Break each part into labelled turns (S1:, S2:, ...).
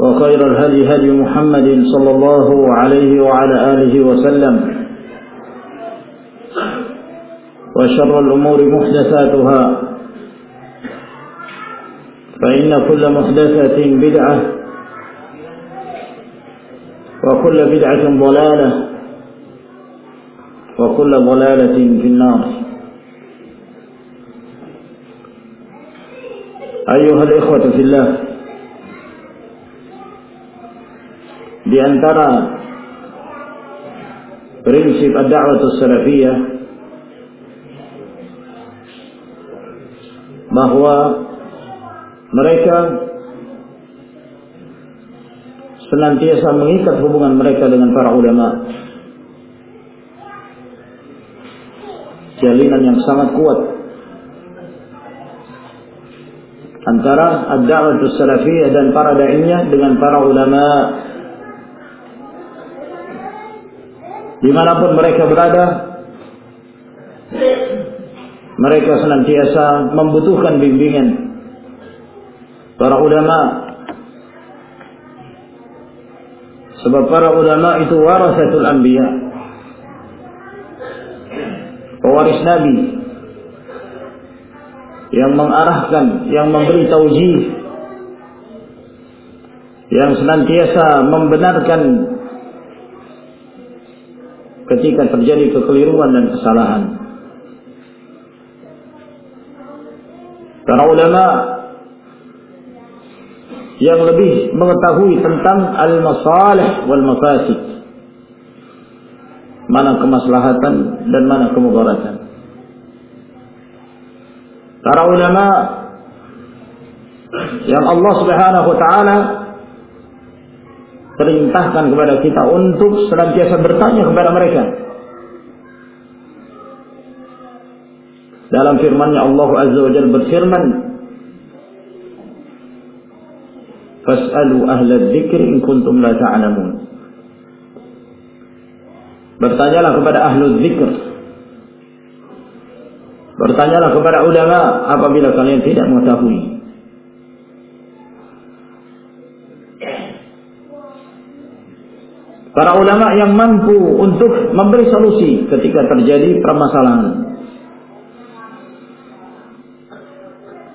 S1: وخير الهدي هدي محمد صلى الله عليه وعلى آله وسلم. وشر الأمور محدثاتها. فإن كل محدثة بدعة وكل بدعة ضلالة وكل ضلالة في النار. أيها الإخوة في الله di antara prinsip ad-da'wah salafiyah bahwa mereka senantiasa mengikat hubungan mereka dengan para ulama. Jalinan yang sangat kuat antara ad-da'wah salafiyah dan para da'inya dengan para ulama di mana pun mereka berada mereka senantiasa membutuhkan bimbingan para ulama. Sebab para ulama itu warasatul anbiya pewaris nabi yang mengarahkan yang memberi taujih yang senantiasa membenarkan ketika terjadi kekeliruan dan kesalahan. Para ulama yang lebih mengetahui tentang al-masalih wal mafasid. Mana kemaslahatan dan mana kemudaratan. Para ulama yang Allah Subhanahu wa taala perintahkan kepada kita untuk senantiasa bertanya kepada mereka. Dalam firman-Nya Allah Azza wa Jalla berfirman, "Fas'alu ahla dzikri in kuntum la ta'lamun." Bertanyalah kepada ahlu dzikr. Bertanyalah kepada ulama apabila kalian tidak mengetahui. Para ulama yang mampu untuk memberi solusi ketika terjadi permasalahan.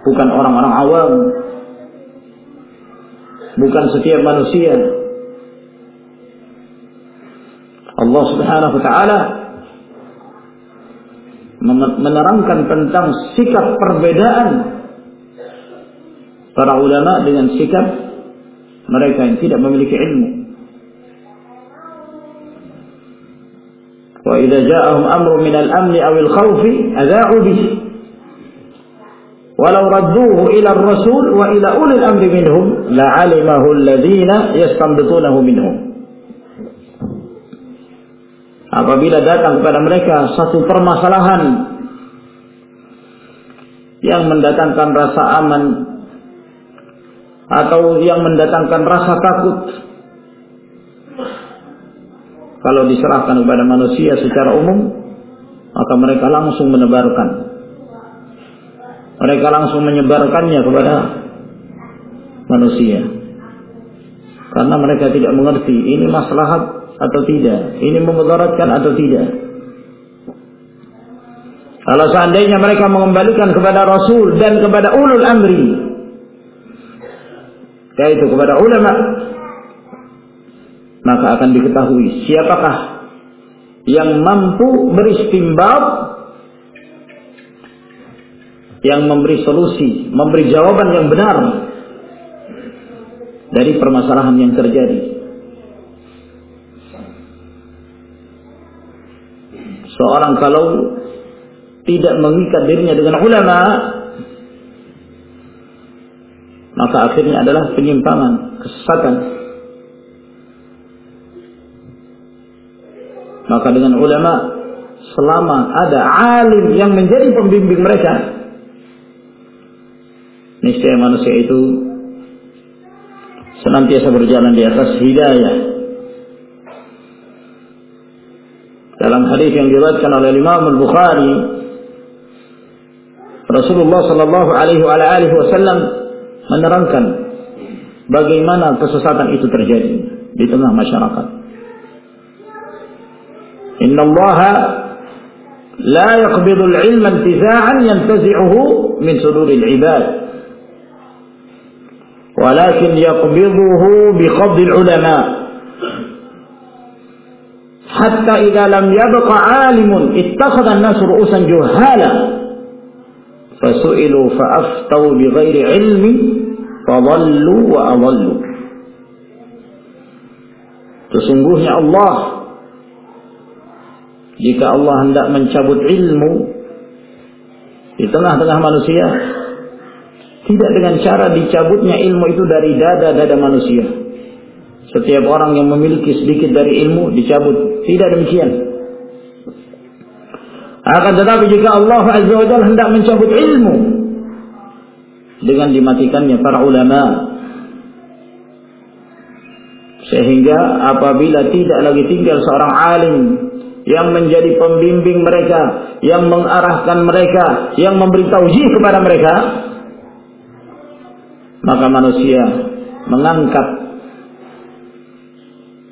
S1: Bukan orang-orang awam. Bukan setiap manusia. Allah Subhanahu wa taala menerangkan tentang sikap perbedaan para ulama dengan sikap mereka yang tidak memiliki ilmu. Idza ja'ahum amru min al-amn aw al-khawf adha'u bihi. Walau radduhu ila ar-rasul wa ila ulil amri minhum la'alimahu alladhina yastanbitunahu minhum. Apabila datang kepada mereka satu permasalahan yang mendatangkan rasa aman atau yang mendatangkan rasa takut kalau diserahkan kepada manusia secara umum maka mereka langsung menebarkan. Mereka langsung menyebarkannya kepada manusia. Karena mereka tidak mengerti ini maslahat atau tidak ini memudaratkan atau tidak. Kalau seandainya mereka mengembalikan kepada Rasul dan kepada ulul amri yaitu kepada ulama maka akan diketahui siapakah yang mampu beristimbat yang memberi solusi, memberi jawaban yang benar dari permasalahan yang terjadi. Seorang kalau tidak mengikat dirinya dengan ulama, maka akhirnya adalah penyimpangan, kesesatan. Maka dengan ulama selama ada alim yang menjadi pembimbing mereka, niscaya manusia itu senantiasa berjalan di atas hidayah. Dalam hadis yang diriwayatkan oleh Imam Al-Bukhari, Rasulullah sallallahu alaihi wasallam menerangkan bagaimana kesesatan itu terjadi di tengah masyarakat. إن الله لا يقبض العلم انتزاعا ينتزعه من صدور العباد. ولكن يقبضه بقبض العلماء. حتى إذا لم يبق عالم اتخذ الناس رؤوسا جهالا فسئلوا فأفتوا بغير علم فضلوا وأضلوا. Sesungguhnya الله jika Allah hendak mencabut ilmu di tengah-tengah manusia tidak dengan cara dicabutnya ilmu itu dari dada-dada manusia. Setiap orang yang memiliki sedikit dari ilmu dicabut. Tidak demikian. Akan tetapi jika Allah Azza wa hendak mencabut ilmu dengan dimatikannya para ulama sehingga apabila tidak lagi tinggal seorang alim yang menjadi pembimbing mereka, yang mengarahkan mereka, yang memberi tauhid kepada mereka, maka manusia mengangkat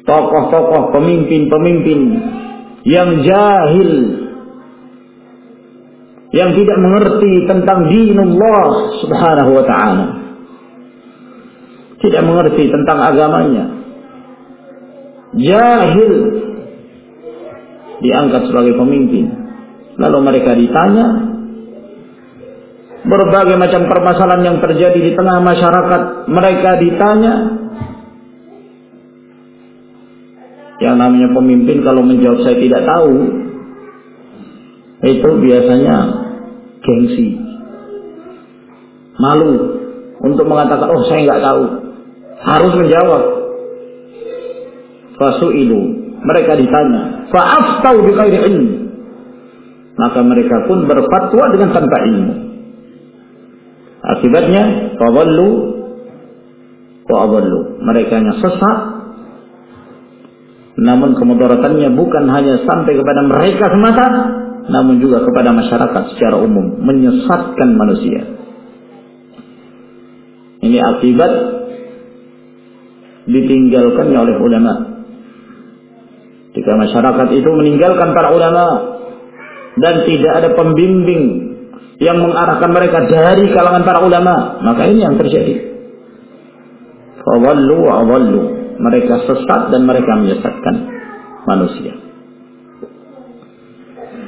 S1: tokoh-tokoh pemimpin-pemimpin yang jahil yang tidak mengerti tentang dinullah subhanahu wa ta'ala. Tidak mengerti tentang agamanya. Jahil diangkat sebagai pemimpin. Lalu mereka ditanya berbagai macam permasalahan yang terjadi di tengah masyarakat. Mereka ditanya yang namanya pemimpin kalau menjawab saya tidak tahu itu biasanya gengsi. Malu untuk mengatakan, oh saya nggak tahu. Harus menjawab. Fasu'ilu. Mereka ditanya. Fa'aftau bi khairi ilmi. Maka mereka pun berfatwa dengan tanpa ilmu. Akibatnya, fadallu wa. Mereka hanya sesat. Namun kemudaratannya bukan hanya sampai kepada mereka semata, namun juga kepada masyarakat secara umum menyesatkan manusia. Ini akibat ditinggalkannya oleh ulama. Jika masyarakat itu meninggalkan para ulama dan tidak ada pembimbing yang mengarahkan mereka dari kalangan para ulama, maka ini yang terjadi. Fawallu wa Mereka sesat dan mereka menyesatkan manusia.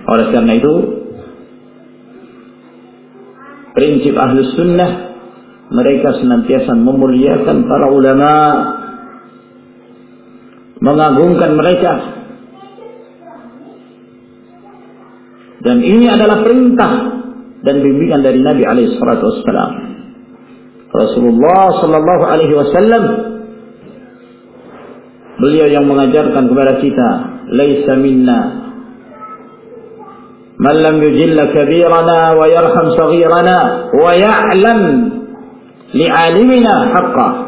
S1: Oleh karena itu, prinsip ahlus sunnah mereka senantiasa memuliakan para ulama, mengagungkan mereka. Dan ini adalah perintah dan bimbingan dari Nabi alaihi salatu. Rasulullah sallallahu alaihi wasallam beliau yang mengajarkan kepada kita, "Laisa minna man lam yujilla kabirana wa yarham saghirana wa ya'lam li'alimina haqqa."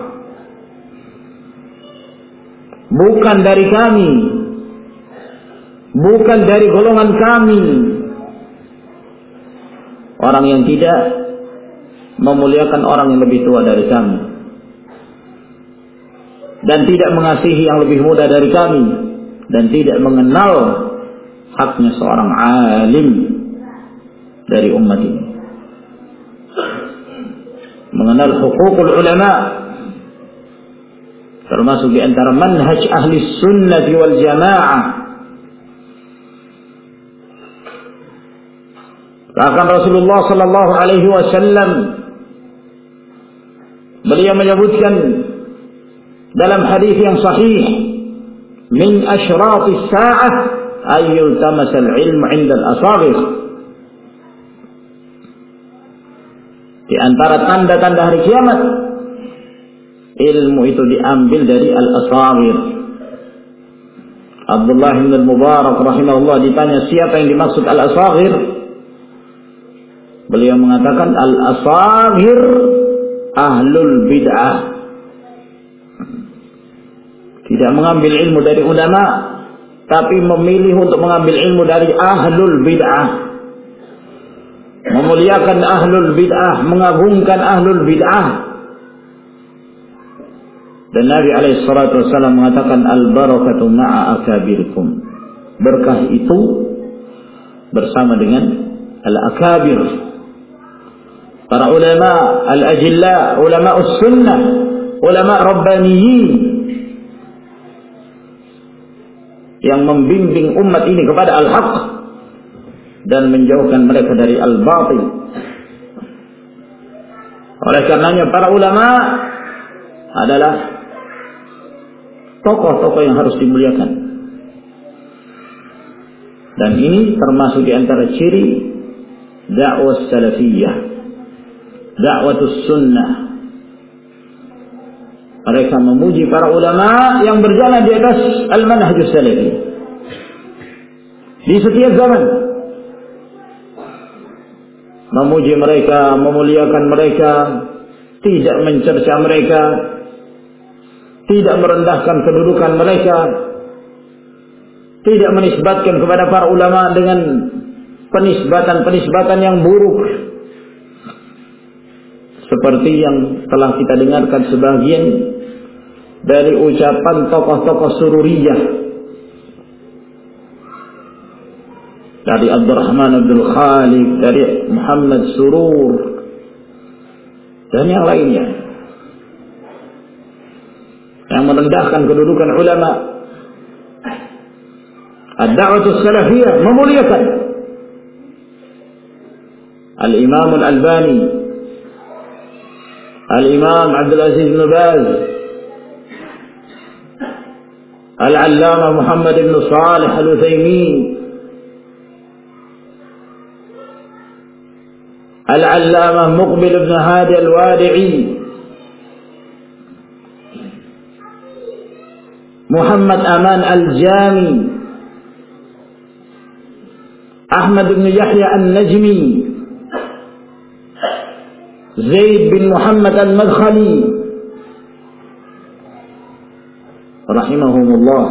S1: Bukan dari kami, bukan dari golongan kami. Orang yang tidak memuliakan orang yang lebih tua dari kami. Dan tidak mengasihi yang lebih muda dari kami. Dan tidak mengenal haknya seorang alim dari umat ini. Mengenal hukukul ulama termasuk di antara manhaj ahli sunnah wal jamaah. Bahkan Rasulullah sallallahu alaihi wasallam beliau menyebutkan dalam hadis yang sahih min asyrati sa'ah ay yultamas al-ilm 'inda al-asaghir. Di antara tanda-tanda hari kiamat ilmu itu diambil dari al-asaghir Abdullah bin Mubarak rahimahullah ditanya siapa yang dimaksud al-asaghir Beliau mengatakan al-asagir ahlul bid'ah. Tidak mengambil ilmu dari ulama, tapi memilih untuk mengambil ilmu dari ahlul bid'ah. Memuliakan ahlul bid'ah, mengagungkan ahlul bid'ah. Dan Nabi alaihi salatu wasallam mengatakan al-barakatu ma'a akabirkum. Berkah itu bersama dengan al-akabir, para ulama al-ajilla, ulama sunnah, ulama rabbaniyin yang membimbing umat ini kepada al-haq dan menjauhkan mereka dari al-batil. Oleh karenanya para ulama adalah tokoh-tokoh yang harus dimuliakan. Dan ini termasuk di antara ciri dakwah salafiyah da'watus sunnah. Mereka memuji para ulama yang berjalan di atas al-manhajus salafi. Di setiap zaman. Memuji mereka, memuliakan mereka, tidak mencerca mereka, tidak merendahkan kedudukan mereka, tidak menisbatkan kepada para ulama dengan penisbatan-penisbatan yang buruk. Seperti yang telah kita dengarkan sebagian dari ucapan tokoh-tokoh sururiyah dari Abdurrahman Abdul Khalid, dari Muhammad Surur dan yang lainnya yang merendahkan kedudukan ulama ad-da'watu salafiyah memuliakan Al-Imam Al-Albani الإمام عبد العزيز بن باز العلامة محمد بن صالح الوثيمين العلامة مقبل بن هادي الوادعي محمد أمان الجامي أحمد بن يحيى النجمي Zaid bin Muhammad al-Madkhali rahimahumullah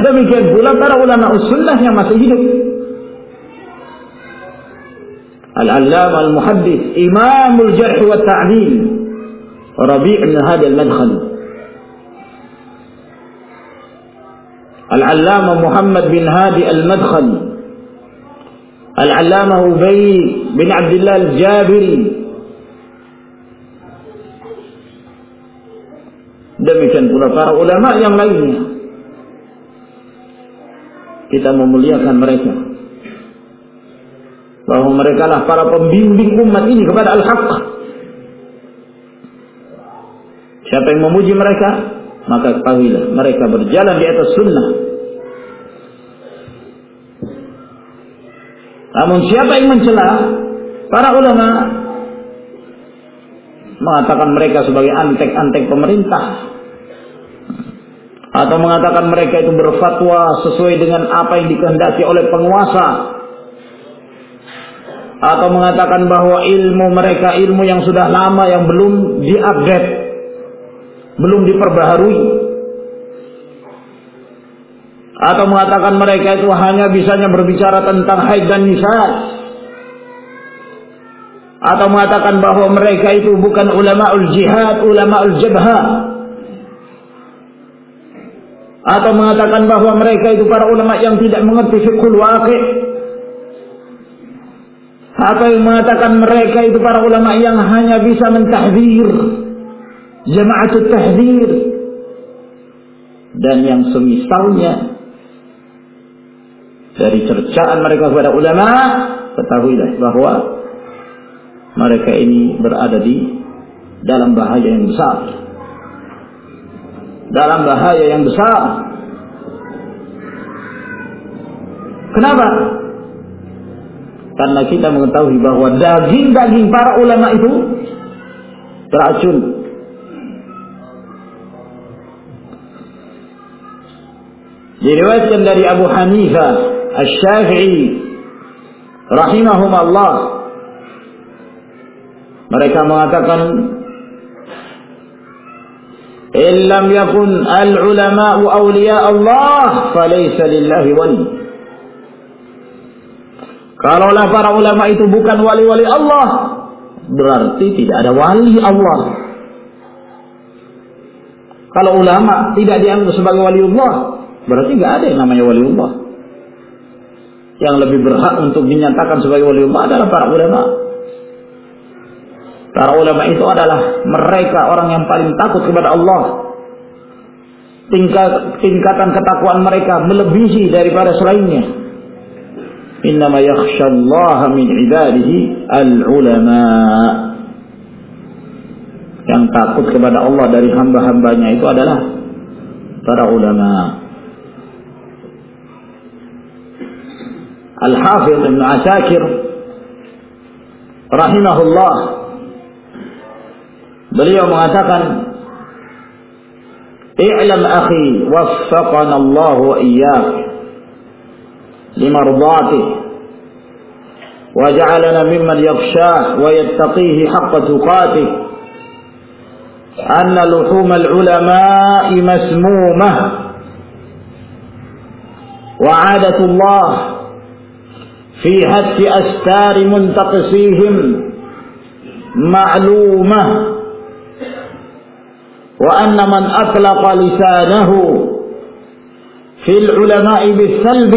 S1: demikian pula para ulama sunnah yang masih hidup Al-Allam Al-Muhaddis Imamul Jarh wa Ta'dil Rabi' bin Hadi Al-Madkhali Al-Allamah Muhammad bin Hadi Al-Madkhali Al-Allamah Ubay bin Abdullah Al-Jabiri demikian pula para ulama yang lainnya kita memuliakan mereka bahwa mereka lah para pembimbing umat ini kepada al-haq. Siapa yang memuji mereka, maka ketahuilah mereka berjalan di atas sunnah. Namun siapa yang mencela? Para ulama mengatakan mereka sebagai antek-antek pemerintah. Atau mengatakan mereka itu berfatwa sesuai dengan apa yang dikehendaki oleh penguasa. Atau mengatakan bahwa ilmu mereka ilmu yang sudah lama yang belum diupdate belum diperbaharui. Atau mengatakan mereka itu hanya bisanya berbicara tentang haid dan nifas atau mengatakan bahwa mereka itu bukan ulama ul jihad, ulama ul jabha. Atau mengatakan bahwa mereka itu para ulama yang tidak mengerti fiqhul waqi' atau yang mengatakan mereka itu para ulama yang hanya bisa mentahdir jama'atut tahdir dan yang semisalnya dari cercaan mereka kepada ulama ketahuilah bahwa mereka ini berada di dalam bahaya yang besar dalam bahaya yang besar. Kenapa? Karena kita mengetahui bahwa daging-daging para ulama itu beracun. Diriwayatkan dari Abu Hanifah Asy-Syafi'i rahimahumullah mereka mengatakan إن لم يكن العلماء أولياء الله فليس لله ولي Kalaulah para ulama itu bukan wali-wali Allah, berarti tidak ada wali Allah. Kalau ulama tidak dianggap sebagai wali Allah, berarti nggak ada yang namanya wali Allah. Yang lebih berhak untuk dinyatakan sebagai wali Allah adalah para ulama. Para ulama itu adalah mereka orang yang paling takut kepada Allah. Tingkat, tingkatan ketakwaan mereka melebihi daripada selainnya. Innama yakhshallaha min ibadihi al-ulama. Yang takut kepada Allah dari hamba-hambanya itu adalah para ulama. الحافظ ابن عساكر رحمه الله beliau mengatakan اعلم أخي وفقنا الله وإياك لمرضاته وجعلنا ممن يخشاه ويتقيه حق تقاته أن لحوم العلماء مسمومة وعادة الله في هتك أستار منتقصيهم معلومة وأن من أطلق لسانه في العلماء بالسلب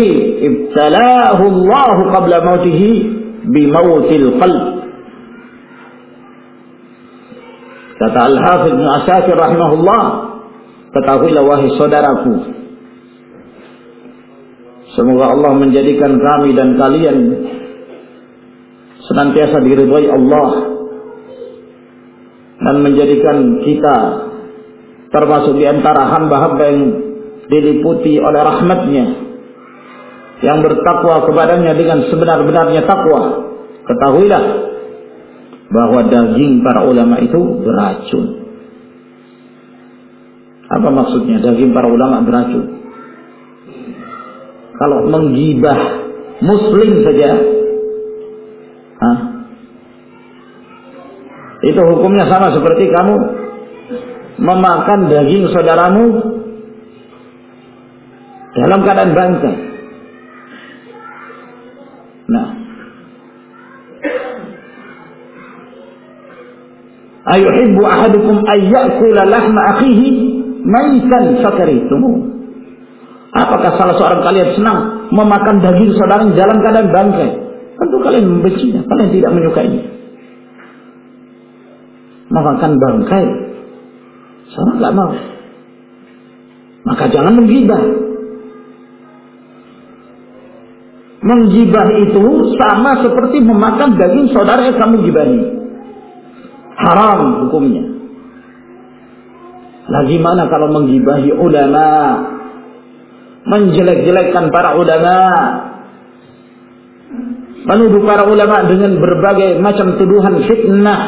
S1: ابتلاه الله قبل موته بموت القلب. Kata Al-Hafidh bin Asakir rahimahullah ketahuilah wahai saudaraku semoga Allah menjadikan kami dan kalian senantiasa diridhai Allah dan menjadikan kita termasuk di antara hamba-hamba yang diliputi oleh rahmatnya yang bertakwa kepadanya dengan sebenar-benarnya takwa. Ketahuilah bahwa daging para ulama itu beracun. Apa maksudnya daging para ulama beracun kalau menggibah muslim saja Hah? itu hukumnya sama seperti kamu memakan daging saudaramu dalam keadaan bangkai. Nah, ayuhibbu ahadukum ayyakula lahma akhihi maitan fakaritumu. Apakah salah seorang kalian senang memakan daging saudara dalam keadaan bangkai? Tentu kalian membencinya, kalian tidak menyukainya. Memakan bangkai saya nggak mau. Maka jangan menggibah. Menggibah itu sama seperti memakan daging saudara yang kamu gibahi. Haram hukumnya. Lagi mana kalau menggibahi ulama, menjelek-jelekkan para ulama, menuduh para ulama dengan berbagai macam tuduhan fitnah,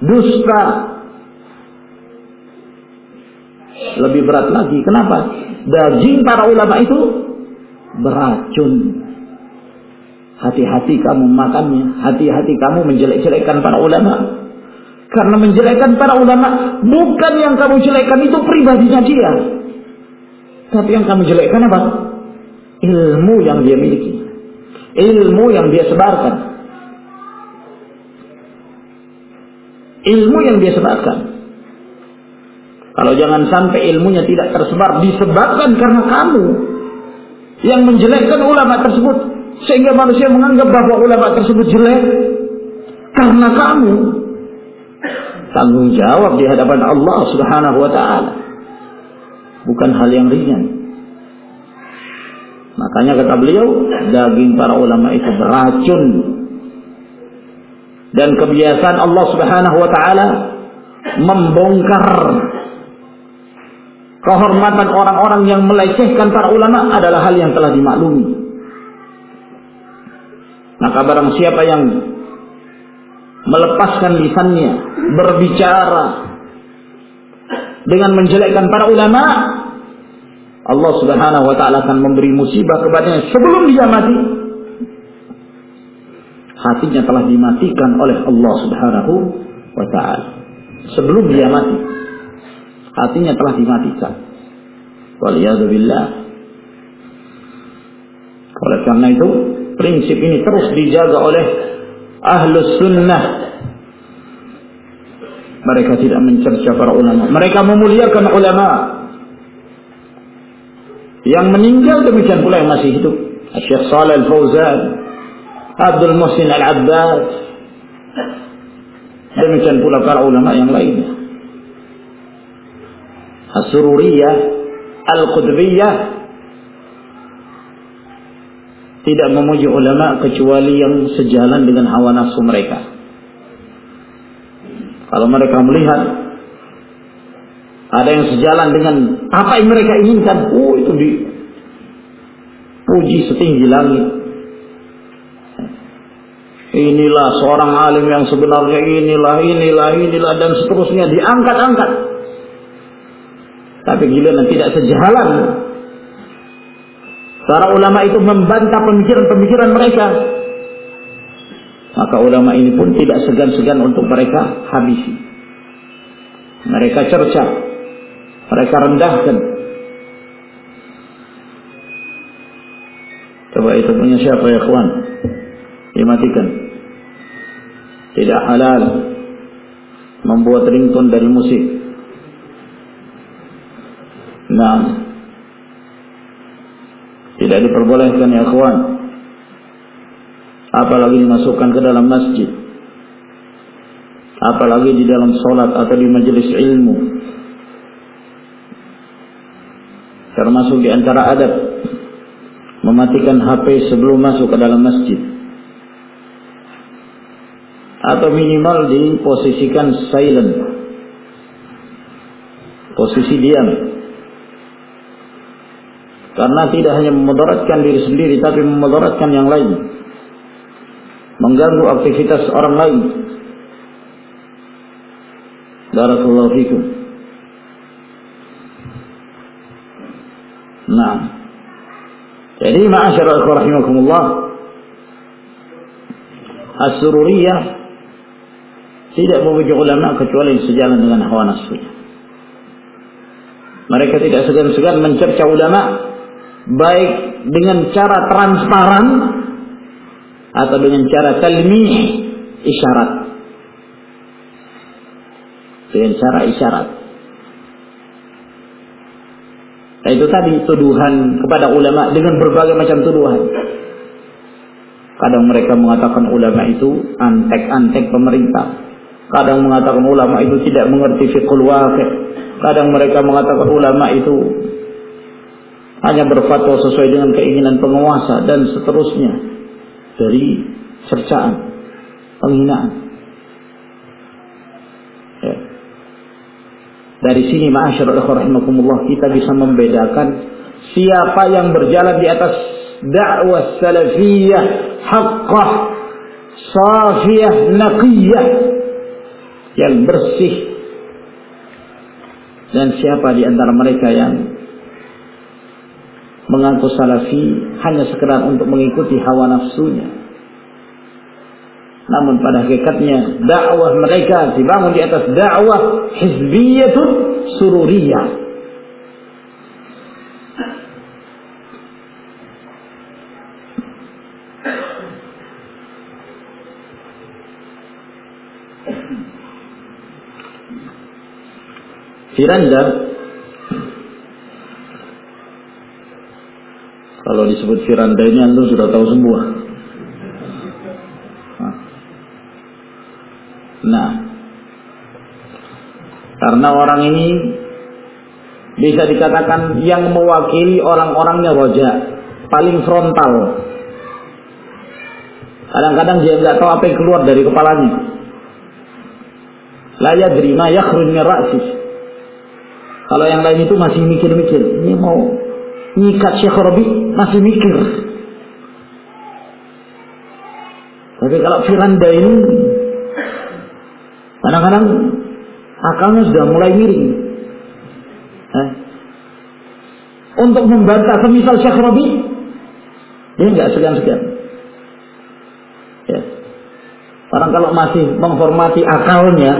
S1: dusta. Lebih berat lagi. Kenapa? Daging para ulama itu beracun. Hati-hati kamu makannya. Hati-hati kamu menjelek-jelekkan para ulama. Karena menjelekkan para ulama bukan yang kamu jelekkan itu pribadinya dia. Tapi yang kamu jelekkan apa? Ilmu yang dia miliki. Ilmu yang dia sebarkan. Ilmu yang dia sebarkan. Kalau jangan sampai ilmunya tidak tersebar, disebabkan karena kamu yang menjelekkan ulama tersebut. Sehingga manusia menganggap bahwa ulama tersebut jelek. Karena kamu tanggung jawab di hadapan Allah Subhanahu wa taala. Bukan hal yang ringan. Makanya kata beliau, daging para ulama itu beracun. Dan kebiasaan Allah Subhanahu wa taala membongkar kehormatan orang-orang yang melecehkan para ulama adalah hal yang telah dimaklumi. Maka barang siapa yang melepaskan lisannya berbicara dengan menjelekkan para ulama Allah Subhanahu wa taala akan memberi musibah kepadanya sebelum dia mati. Hatinya telah dimatikan oleh Allah Subhanahu wa taala sebelum dia mati. Hatinya telah dimatikan. Waliyadzubillah oleh karena itu prinsip ini terus dijaga oleh ahlus sunnah mereka tidak mencerca para ulama. Mereka memuliakan ulama. Yang meninggal demikian pula yang masih hidup. Syekh Saleh Al-Fauzan Abdul Muhsin Al-Abbad. Demikian pula para ulama yang lainnya As-Sururiyah Al-Qudbiyah. Tidak memuji ulama kecuali yang sejalan dengan hawa nafsu mereka. Kalau mereka melihat ada yang sejalan dengan apa yang mereka inginkan, oh itu di puji setinggi langit. Inilah seorang alim yang sebenarnya inilah, inilah, inilah dan seterusnya diangkat-angkat. Tapi gila tidak sejalan Para ulama itu membantah pemikiran-pemikiran mereka. Maka ulama ini pun tidak segan-segan untuk mereka habisi. Mereka cerca. Mereka rendahkan. Coba itu punya siapa ya kawan? Dimatikan. Tidak halal membuat ringtone dari musik. Nah, tidak diperbolehkan ya kawan. Apalagi dimasukkan ke dalam masjid. Apalagi di dalam solat atau di majelis ilmu. Termasuk di antara adab. Mematikan HP sebelum masuk ke dalam masjid. Atau minimal diposisikan silent. Posisi diam karena tidak hanya memudaratkan diri sendiri tapi memudaratkan yang lain. Mengganggu aktivitas orang lain. Barakallahu fikum. Nah. Jadi ma'asyara rahimakumullah. As-sururiyah tidak memuji ulama kecuali sejalan dengan hawa nafsu. Mereka tidak segan-segan mencerca ulama baik dengan cara transparan atau dengan cara talmi isyarat. Dengan cara isyarat. Nah, itu tadi tuduhan kepada ulama dengan berbagai macam tuduhan. Kadang mereka mengatakan ulama itu antek-antek pemerintah. Kadang mengatakan ulama itu tidak mengerti fiqhul waqi' kadang mereka mengatakan ulama itu hanya berfatwa sesuai dengan keinginan penguasa dan seterusnya dari cercaan, penghinaan. Ya. Dari sini rahimakumullah kita bisa membedakan siapa yang berjalan di atas dakwah salafiyah haqqah safiyah naqiyah yang bersih dan siapa di antara mereka yang mengaku salafi hanya sekedar untuk mengikuti hawa nafsunya. Namun pada hakikatnya dakwah mereka dibangun di atas dakwah hizbiyatun sururiyah. Firanda kalau disebut Firanda ini antum sudah tahu semua. Nah, karena orang ini bisa dikatakan yang mewakili orang-orangnya roja, paling frontal. Kadang-kadang dia nggak tahu apa yang keluar dari kepalanya. La yadri ma yakhruj min ra'sih. Kalau yang lain itu masih mikir-mikir, ini mau nyikat Syekh Rabi masih mikir. Tapi kalau Firanda ini kadang-kadang akalnya sudah mulai miring. Eh? Untuk membantah semisal Syekh Rabi, dia nggak segan-segan. Ya. Orang kalau masih menghormati akalnya,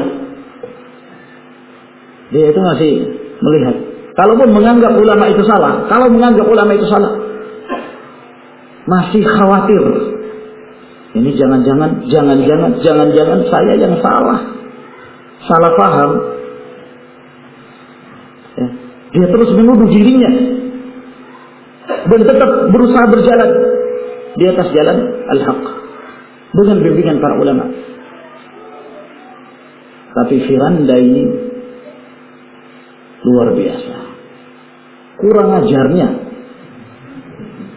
S1: dia itu masih melihat. Kalaupun menganggap ulama itu salah, kalau menganggap ulama itu salah, masih khawatir. Ini jangan-jangan, jangan-jangan, jangan-jangan saya yang salah. Salah paham. Ya. Dia terus menuduh dirinya. Dan tetap berusaha berjalan di atas jalan al-haq. Dengan bimbingan para ulama. Tapi Firanda ini luar biasa. Kurang ajarnya.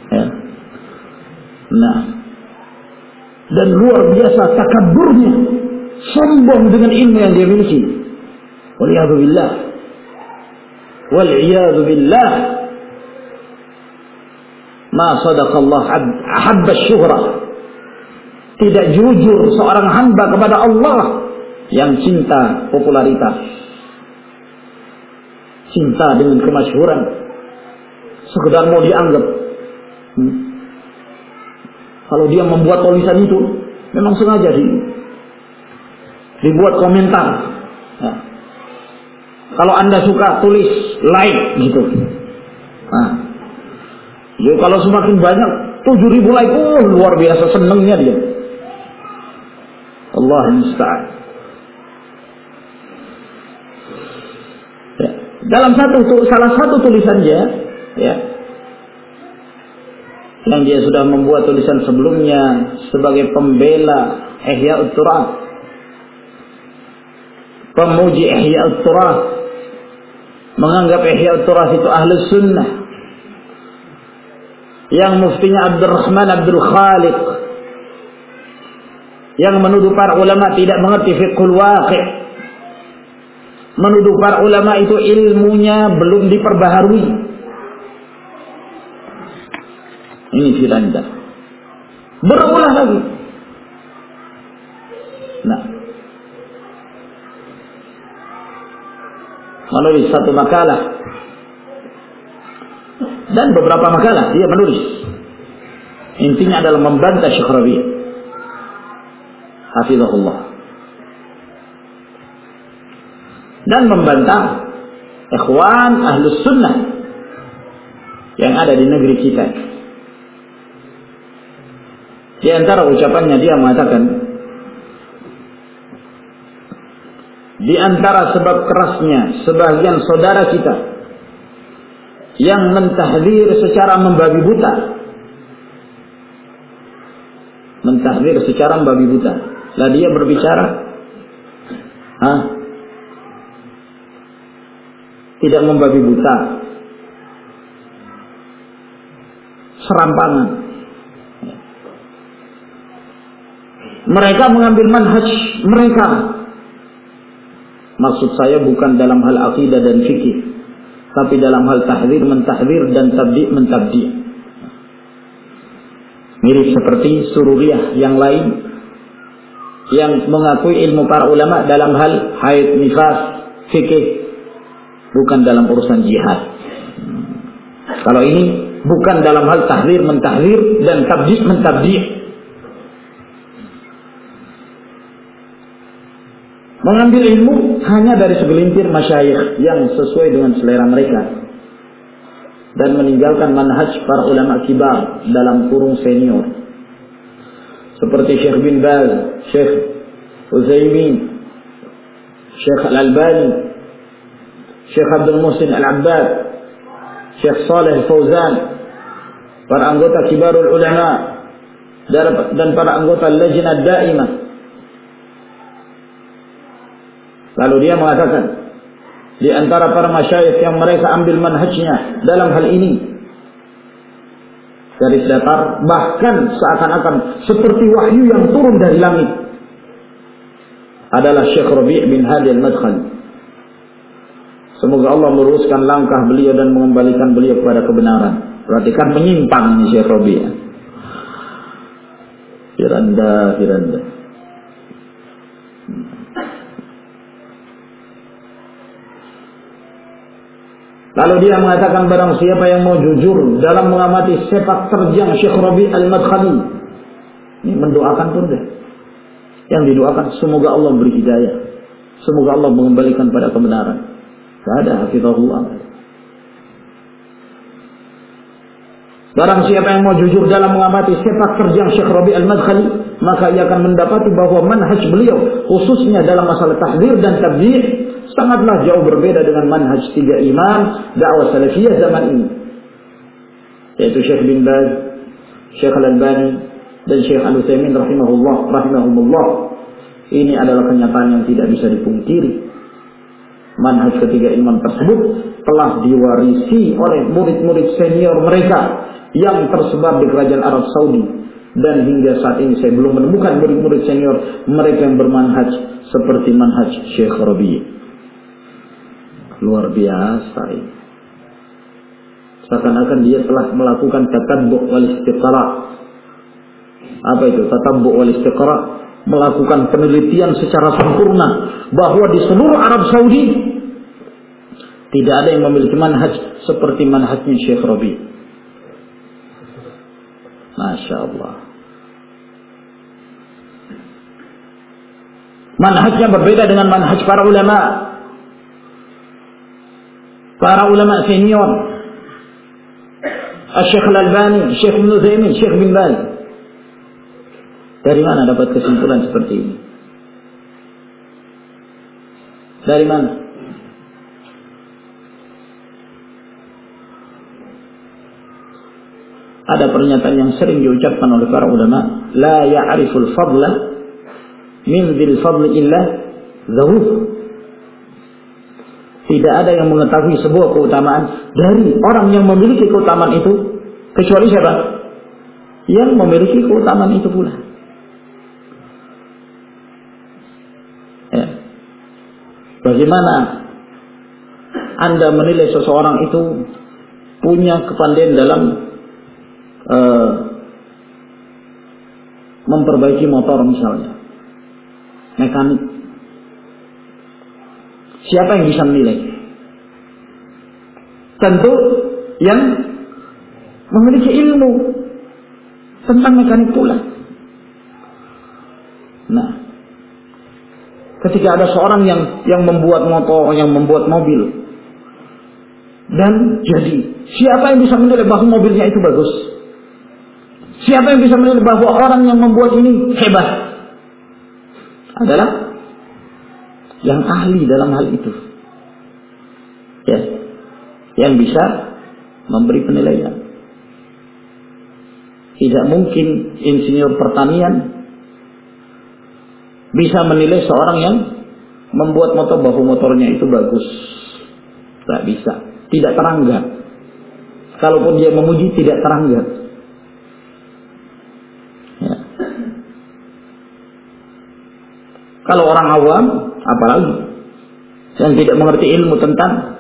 S1: Ya. Nah, dan luar biasa takaburnya, sombong dengan ilmu yang dia miliki. Waliyahzubillah. Waliyahzubillah. Ma sadaqallah ahabba syuhrah. Tidak jujur seorang hamba kepada Allah yang cinta popularitas cinta dengan kemasyhuran. Sekedar mau dianggap. Hmm. kalau dia membuat tulisan itu memang sengaja di, dibuat komentar. Ya. kalau anda suka tulis like gitu. Nah, ya kalau semakin banyak tujuh ribu like oh luar biasa senengnya dia. Allah musta'an dalam satu salah satu tulisannya ya. Yang dia sudah membuat tulisan sebelumnya sebagai pembela Ihya Turab. Pemuji Ihya Turab. Menganggap Ihya Turab itu ahli sunnah. Yang muftinya Abdurrahman Abdul Khaliq. Yang menuduh para ulama tidak mengerti fiqhul waqi' menuduh para ulama itu ilmunya belum diperbaharui. Ini firanda. Berulah lagi. Nah. Menulis satu makalah. Dan beberapa makalah dia menulis. Intinya adalah membantah Syekh Rabi' Hafizahullah. Dan membantah ikhwan ahlus sunnah yang ada di negeri kita. Di antara ucapannya dia mengatakan di antara sebab kerasnya sebagian saudara kita yang mentahdir secara membabi buta mentahdir secara membabi buta lah dia berbicara Hah? Tidak membabi buta. serampangan. Mereka mengambil manhaj mereka. Maksud saya bukan dalam hal akidah dan fikih, tapi dalam hal tahdir mentahdir dan tabdi mentabdi. Mirip seperti sururiyah yang lain yang mengakui ilmu para ulama dalam hal haid, nifas, fikih, bukan dalam urusan jihad. Kalau ini bukan dalam hal tahdir mentahdir dan tabdi mentabdi. Mengambil ilmu hanya dari segelintir masyayikh yang sesuai dengan selera mereka dan meninggalkan manhaj para ulama kibar dalam kurung senior seperti Syekh bin Baz, Syekh Uzaimin, Syekh Al-Albani, Syekh Abdul Muhsin Al-Abbad, Syekh Saleh Fauzan, para anggota kibarul ulama dan para anggota lajnah daimah. Lalu dia mengatakan di antara para masyayikh yang mereka ambil manhajnya dalam hal ini dari datar bahkan seakan-akan seperti wahyu yang turun dari langit adalah Syekh Rabi' bin Hadi al-Madkhali semoga Allah meluruskan langkah beliau dan mengembalikan beliau kepada kebenaran berarti kan menyimpang ini Syekh Rabi' ya. Firanda, Firanda. Lalu dia mengatakan barang siapa yang mau jujur dalam mengamati sepak terjang Syekh Rabi Al-Madkhali. Ini mendoakan pun deh. Yang didoakan semoga Allah beri hidayah. Semoga Allah mengembalikan pada kebenaran. Ada hafizahullah. Barang siapa yang mau jujur dalam mengamati sepak terjang Syekh Rabi Al-Madkhali, maka ia akan mendapati bahwa manhaj beliau khususnya dalam masalah tahdir dan tabdir sangatlah jauh berbeda dengan manhaj tiga imam dakwah salafiyah zaman ini. Yaitu Syekh bin Baz, Syekh Al-Albani dan Syekh Al-Utsaimin rahimahullah rahimahumullah. Ini adalah kenyataan yang tidak bisa dipungkiri manhaj ketiga imam tersebut telah diwarisi oleh murid-murid senior mereka yang tersebar di kerajaan Arab Saudi dan hingga saat ini saya belum menemukan murid-murid senior mereka yang bermanhaj seperti manhaj Syekh Rabi' Luar biasa ini. Seakan-akan dia telah melakukan tatabbu' wal istiqra. Apa itu tatabbu' wal istiqra? Melakukan penelitian secara sempurna bahwa di seluruh Arab Saudi tidak ada yang memiliki manhaj seperti manhajnya Syekh Rabi. Masya Allah. Manhajnya berbeda dengan manhaj para ulama para ulama senior Syekh Al-Albani, Syekh Ibn Zaimin, Syekh bin. Dari mana dapat kesimpulan seperti ini? Dari mana? Ada pernyataan yang sering diucapkan oleh para ulama, la ya'riful fadla min dzil fadli illa zawuh. Tidak ada yang mengetahui sebuah keutamaan dari orang yang memiliki keutamaan itu kecuali siapa? Yang memiliki keutamaan itu pula. Ya. Bagaimana Anda menilai seseorang itu punya kepandaian dalam uh, memperbaiki motor misalnya, mekanik Siapa yang bisa menilai? Tentu yang memiliki ilmu tentang mekanik pula. Nah, ketika ada seorang yang yang membuat motor, yang membuat mobil, dan jadi siapa yang bisa menilai bahwa mobilnya itu bagus? Siapa yang bisa menilai bahwa orang yang membuat ini hebat? Adalah yang ahli dalam hal itu. Ya. Yang bisa memberi penilaian. Tidak mungkin insinyur pertanian bisa menilai seorang yang membuat motor bahu motornya itu bagus. Tak bisa. Tidak terangga. Kalaupun dia memuji tidak terangga. Ya. Kalau orang awam, apalagi yang tidak mengerti ilmu tentang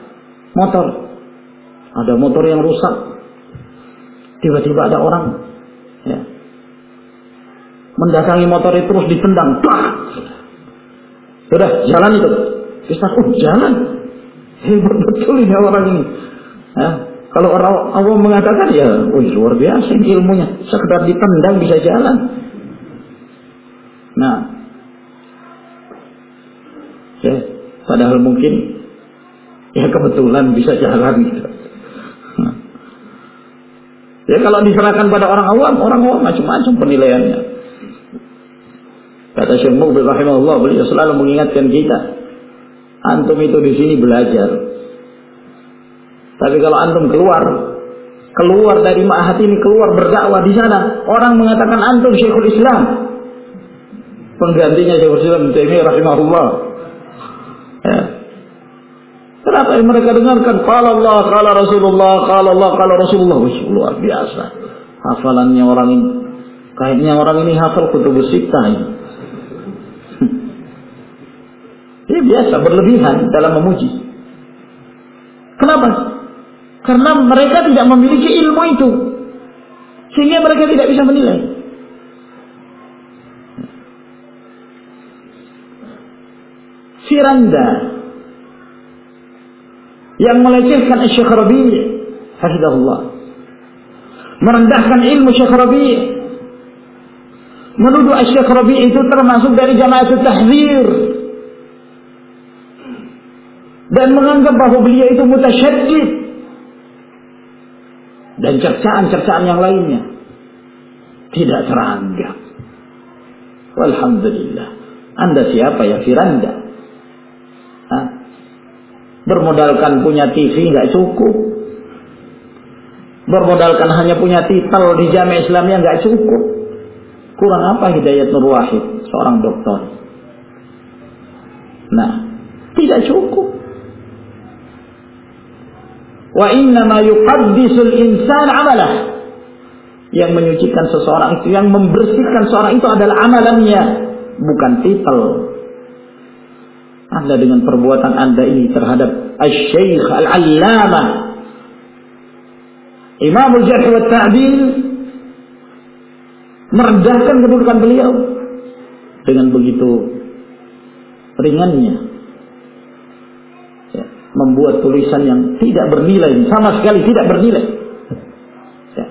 S1: motor. Ada motor yang rusak. Tiba-tiba ada orang mendatangi motor itu terus ditendang. Bah! Sudah, jalan itu. Ustaz, oh jalan. Hebat betul ini orang ini. Ya, kalau orang awam mengatakan ya, oh luar biasa ilmunya. Sekedar ditendang bisa jalan. Nah, ya, padahal mungkin ya kebetulan bisa jalan gitu. Ya kalau diserahkan pada orang awam, orang awam macam-macam penilaiannya. Kata Syekh Mubil rahimahullah, beliau selalu mengingatkan kita. Antum itu di sini belajar. Tapi kalau antum keluar, keluar dari ma'had ini, keluar berdakwah di sana, orang mengatakan antum Syekhul Islam. Penggantinya Syekhul Islam Taimiyah rahimahullah. Ya. Kenapa yang mereka dengarkan? Kalau Allah, kalau Rasulullah, kalau Allah, kalau Rasulullah. Wih, luar biasa. Hafalannya orang ini. Kayaknya orang ini hafal kutubus sita ini. Ini biasa berlebihan dalam memuji. Kenapa? Karena mereka tidak memiliki ilmu itu. Sehingga mereka tidak bisa menilai. Firanda yang melecehkan Syekh Rabi' hafizahullah merendahkan ilmu Syekh Rabi' menuduh Syekh Rabi' itu termasuk dari jamaah tahzir dan menganggap bahwa beliau itu mutasyadid dan cercaan-cercaan yang lainnya tidak teranggap. Alhamdulillah. Anda siapa ya Firanda? Hah? Bermodalkan punya TV nggak cukup. Bermodalkan hanya punya titel di jamaah Islamnya nggak cukup. Kurang apa Hidayat Nur Wahid, seorang dokter? Nah, tidak cukup. Wa innama yuqaddisul insan amalah. Yang menyucikan seseorang itu, yang membersihkan seorang itu adalah amalannya, bukan titel. Anda dengan perbuatan Anda ini terhadap Al-Syeikh Al-Allamah Imamul Jarh wa Ta'dil merendahkan kedudukan beliau dengan begitu ringannya membuat tulisan yang tidak bernilai, sama sekali tidak bernilai. Ya.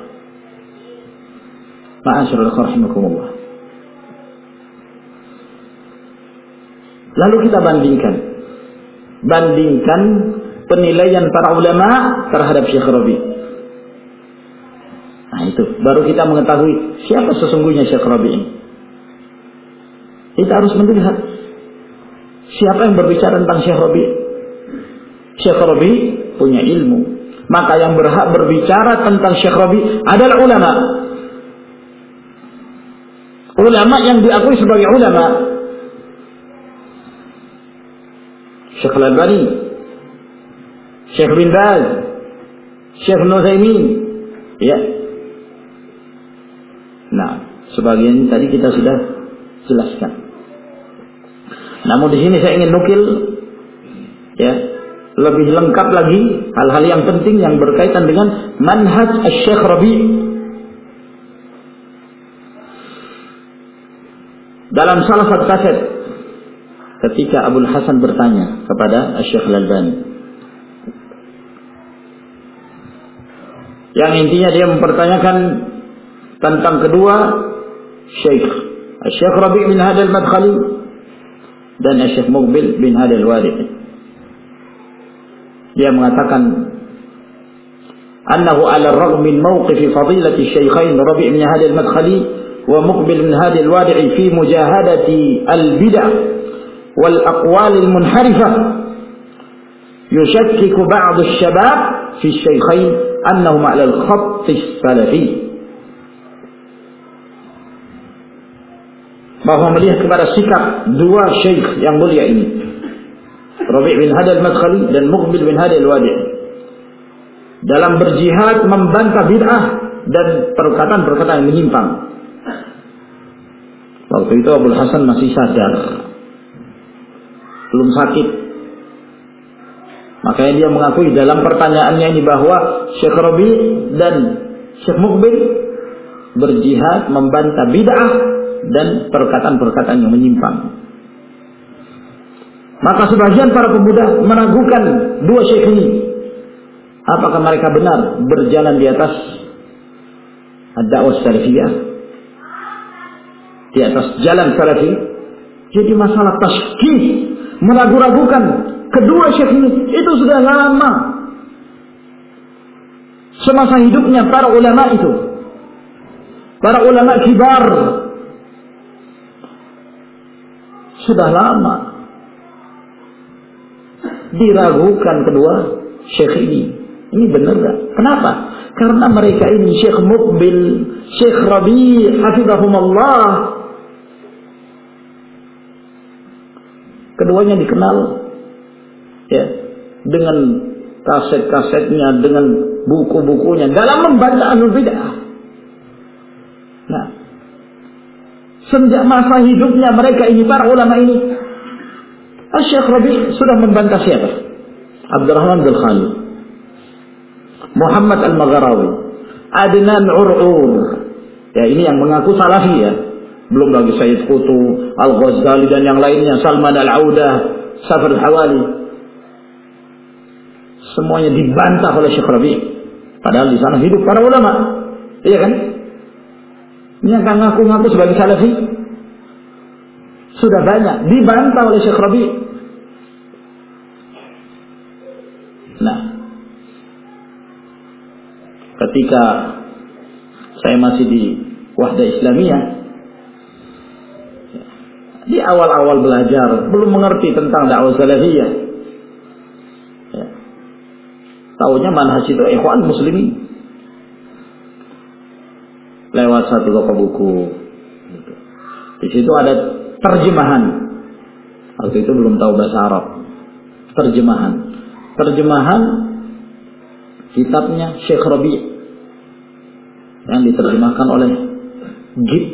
S1: Lalu kita bandingkan. Bandingkan penilaian para ulama terhadap Syekh Rabi. Nah itu, baru kita mengetahui siapa sesungguhnya Syekh Rabi ini. Kita harus melihat siapa yang berbicara tentang Syekh Rabi Syekh Rabi punya ilmu. Maka yang berhak berbicara tentang Syekh Rabi adalah ulama. Ulama yang diakui sebagai ulama. Syekh Al-Albani, Syekh bin Baz, Syekh Nuzaimin. Ya. Nah, sebagian tadi kita sudah jelaskan. Namun di sini saya ingin nukil ya lebih lengkap lagi hal-hal yang penting yang berkaitan dengan manhaj Syekh Rabi. Dalam salah satu kaset ketika Abu Hasan bertanya kepada Syekh Al-Albani yang intinya dia mempertanyakan tentang kedua Syekh Syekh Rabi bin Hadal Madkhali dan Syekh Muqbil bin Hadal Wadi'i dia mengatakan annahu ala ragm min mawqif fadilati syaikhain Rabi' bin Hadi al-Madkhali wa Muqbil bin Hadi al-Wadi'i fi mujahadati al-bid'ah wal aqwal al-munharifah يشكك بعض الشباب في الشيخين أنهم على الخط السلفي bahwa melihat kepada sikap dua syekh yang mulia ini Rabi' bin Hadi al-Madkhali dan Muqbil bin Hadi al-Wadi' dalam berjihad membantah bid'ah dan perkataan-perkataan yang menyimpang. Waktu itu Abu Hasan masih sadar belum sakit. Makanya dia mengakui dalam pertanyaannya ini bahwa Syekh Rabi dan Syekh Mukbil berjihad membantah bid'ah dan perkataan-perkataan yang menyimpang. Maka sebagian para pemuda meragukan dua syekh ini. Apakah mereka benar berjalan di atas dakwah salafiyah? Di atas jalan salafi? Jadi masalah tashkih, meragu-ragukan kedua syekh ini itu sudah lama. Semasa hidupnya para ulama itu. Para ulama kibar. Sudah lama diragukan kedua syekh ini. Ini benar gak? Kenapa? Karena mereka ini Syekh Mukbil, Syekh Rabi, Hafizahumullah. Keduanya dikenal ya dengan kaset-kasetnya, dengan buku-bukunya dalam membantah ahlul bid'ah. Nah, sejak masa hidupnya mereka ini para ulama ini Syekh Rabi sudah membantah siapa? Abdurrahman bin Khalid. Muhammad Al-Magharawi. Adnan Ur'ur. Ya ini yang mengaku salafi ya. Belum lagi Sayyid Qutu, Al-Ghazali dan yang lainnya. Salman Al-Audah, Safar Al-Hawali. Semuanya dibantah oleh Syekh Rabi. Padahal di sana hidup para ulama. Iya kan? Ini yang ngaku-ngaku sebagai salafi. Sudah banyak. Dibantah oleh Syekh Rabi. Nah, ketika saya masih di Wahda Islamiyah, di awal-awal belajar belum mengerti tentang dakwah salafiyah. Ya. Tahunya manhaj itu ikhwan muslimin. Lewat satu toko buku. Di situ ada terjemahan. Waktu itu belum tahu bahasa Arab. Terjemahan. Terjemahan kitabnya Syekh Rabi yang diterjemahkan oleh Gib.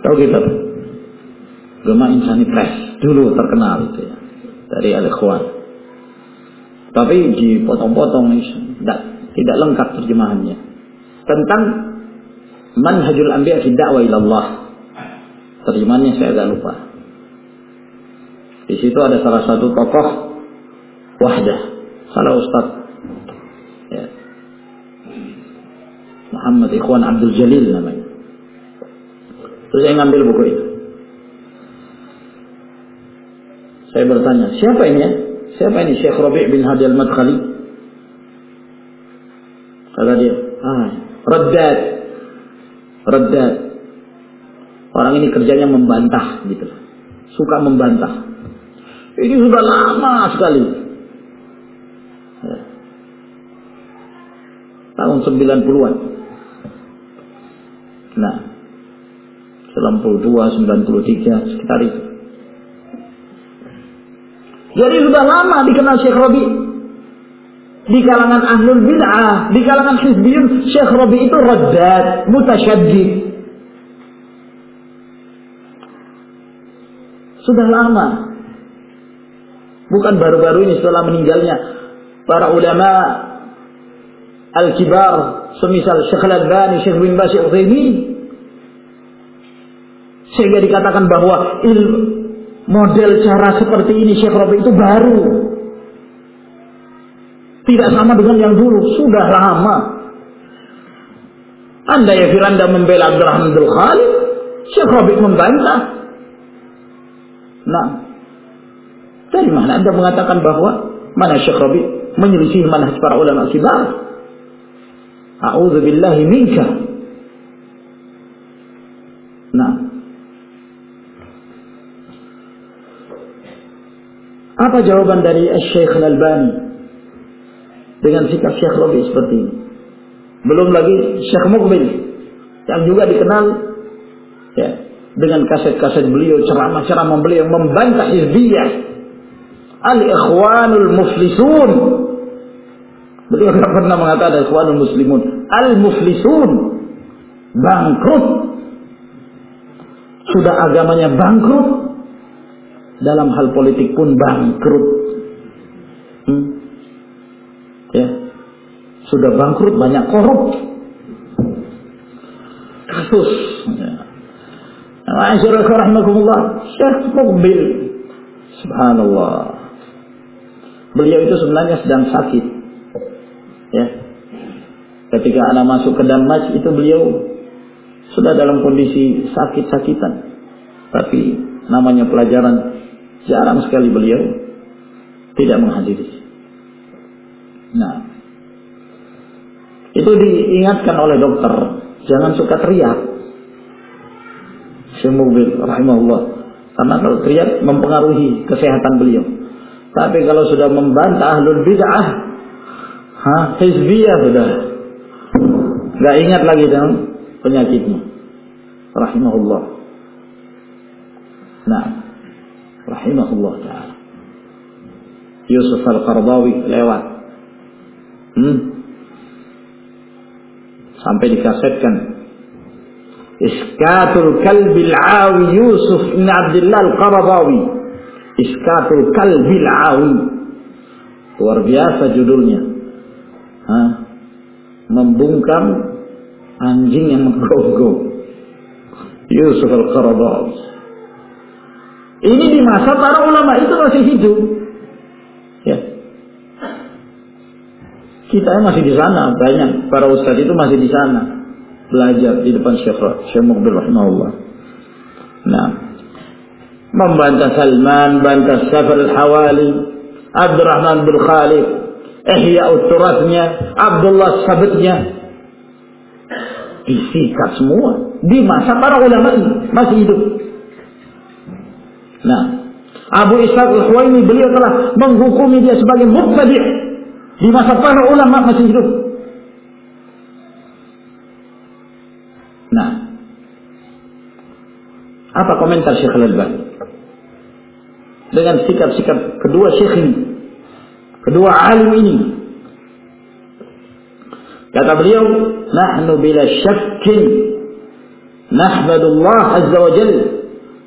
S1: Tahu kitab Gema Insani Press. Dulu terkenal itu ya. Dari Al Ikhwan tapi dipotong-potong tidak tidak lengkap terjemahannya. Tentang manhajul anbiya fi da'wah ilallah terjemahannya saya agak lupa. Di situ ada salah satu tokoh wahdah. Salah ustaz. Ya. Muhammad Ikhwan Abdul Jalil namanya. Terus saya ngambil buku itu. Saya bertanya siapa ini ya? Siapa ini Syekh Rabi' bin Hadi al-Madkhali? Kata dia ah Raddad. Raddad orang ini kerjanya membantah gitu suka membantah ini sudah lama sekali tahun 90-an. Nah, 92, 93, sekitar itu. Jadi sudah lama dikenal Syekh Rabi. Di kalangan ahlul bid'ah, di kalangan hizbiyun, Syekh Rabi itu raddad, mutasyadid. Sudah lama. Bukan baru-baru ini setelah meninggalnya para ulama al-kibar semisal Syekh Al-Albani, Syekh bin Bas Utsaimin. Sehingga dikatakan bahwa ilmu model cara seperti ini Syekh Rabi itu baru. Tidak sama dengan yang dulu. Sudah lama. Anda ya Firanda membela Abdurrahman Abdul Khalid Syekh Rabi membantah nah dari mana anda mengatakan bahwa mana Syekh Rabi menyelisih manhaj para ulama kibar A'udzu billahi minka. Nah. Apa jawaban dari Syekh Al-Albani dengan sikap Syekh Rabi seperti ini? Belum lagi Syekh Mukbil yang juga dikenal ya, dengan kaset-kaset beliau, ceramah-ceramah beliau membantah hizbiyah. Al-Ikhwanul Muflisun Beliau tidak pernah mengatakan ikhwanul muslimun. Al-muflisun. Bangkrut. Sudah agamanya bangkrut. dalam hal politik pun bangkrut. Hmm? Ya. Sudah bangkrut banyak korup. Kasus. Ya. Ma'asyarakat rahmatullah. Syekh Mukbil. Subhanallah. Beliau itu sebenarnya sedang sakit. Ya. Ketika anak masuk ke Damas itu beliau sudah dalam kondisi sakit-sakitan. Tapi namanya pelajaran jarang sekali beliau tidak menghadiri. Nah, itu diingatkan oleh dokter, jangan suka teriak. Syekh rahimahullah. Karena kalau teriak mempengaruhi kesehatan beliau. Tapi kalau sudah membantah ahlul bid'ah, ha, hizbiyah sudah. Gak ingat lagi dengan penyakitnya. Rahimahullah. Nah, rahimahullah taala. Yusuf Al-Qardawi lewat. Hmm. Sampai dikasetkan. Iskatul kalbil awi Yusuf bin Abdullah Al-Qardawi. Iskatul kalbil awi. Luar biasa judulnya. Hah? Membungkam anjing yang menggonggong. Yusuf Al-Qaradawi. Ini di masa para ulama itu masih hidup. Ya. Kita masih di sana, banyak para ustadz itu masih di sana belajar di depan Syekh Syekh Mughbil rahimahullah. Nah, membantah Salman, bantah Safar al-Hawali, Abdurrahman bin Khalid, Ihya Uturatnya, Abdullah Sabitnya, disikat semua di masa para ulama ini masih hidup. Nah, Abu Ishaq al-Huwaini beliau telah menghukumi dia sebagai mubtadi' di masa para ulama masih hidup. Nah, apa komentar Syekh Al-Albani dengan sikap-sikap kedua syekh ini, kedua alim ini. Kata beliau, "Nahnu bila syakkin nahmadullah azza wa jalla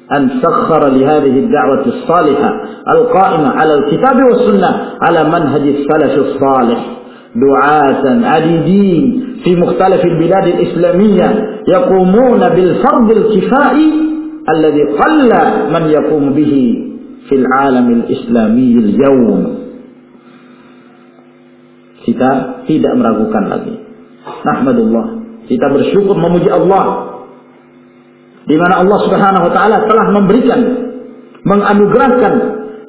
S1: an sakhkhara li hadhihi ad-da'wah as-salihah al-qa'imah 'ala al-kitab wa sunnah 'ala manhaj as-salaf as-salih du'atan adidin fi mukhtalif al-bilad al-islamiyyah yaqumuna bil fard al-kifai alladhi qalla man yaqum bihi fi al-'alam al-islami al-yawm kita tidak meragukan lagi. Nahmadullah. Kita bersyukur memuji Allah. Di mana Allah Subhanahu wa taala telah memberikan menganugerahkan